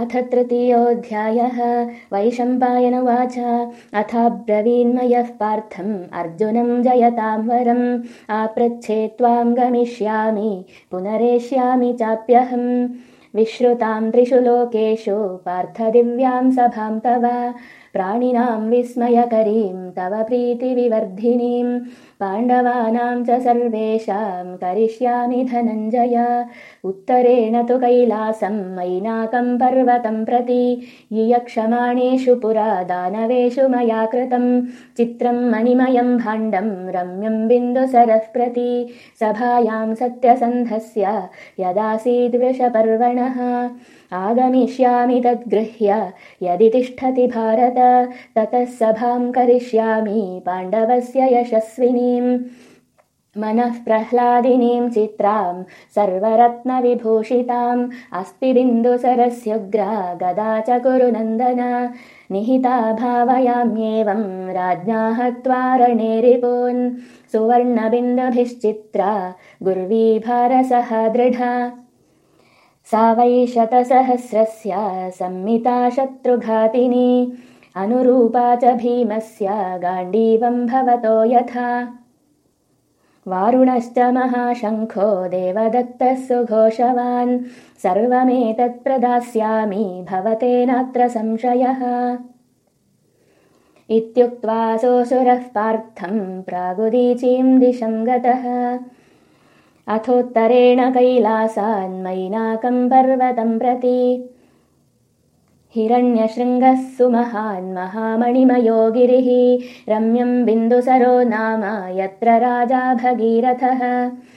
अथ तृतीयोऽध्यायः वैशम्पायनुवाच अथाब्रवीन्मयः पार्थम् अर्जुनं जयतां वरम् आपृच्छे त्वां गमिष्यामि पुनरेष्यामि चाप्यहम्। विश्रुतां त्रिषु लोकेषु पार्थदिव्यां सभां तव। प्राणिनां विस्मयकरीं तव प्रीतिविवर्धिनीं पाण्डवानां च सर्वेषां करिष्यामि धनञ्जय। उत्तरेण तु कैलासं मैनाकं पर्वतं प्रति। यक्षमाणेषु पुरा दानवेषु मया कृतं। चित्रं मणिमयं भाण्डं रम्यं बिन्दुसरः प्रति। सभायां सत्यसन्धस्य यदासीद्वृषपर्वणः आगमिष्यामि तद्गृह्य। यदि तिष्ठति भारत ततः सभां करिष्यामि पाण्डवस्य यशस्विनीम् मनः प्रह्लादिनीं चित्रां सर्वरत्नविभूषिताम्। अस्ति बिन्दुसरस्युग्रा गदा च कुरुनन्दन निहिता भावयाम्येवं राज्ञाः त्वारणे रिपून् सुवर्णबिन्दुभिश्चित्रा गुर्वीभारसः दृढा सा वै शतसहस्रस्य संमिता शत्रुघातिनी अनुरूपा च भीमस्य गाण्डीवं भवतो यथा। वारुणश्च महाशङ्खो देवदत्तः सुघोषवान् सर्वमेतत्प्रदास्यामि भवतेनात्र संशयः। इत्युक्त्वा सोऽसुरः पार्थं प्रागुदीचीं दिशं गतः अथोत्तरेण कैलासान्मैनाकं पर्वतं प्रति। हिरण्यशृङ्गः सुमहान् महामणिमयो गिरिः रम्यं बिन्दुसरो नाम यत्र राजा भगीरथः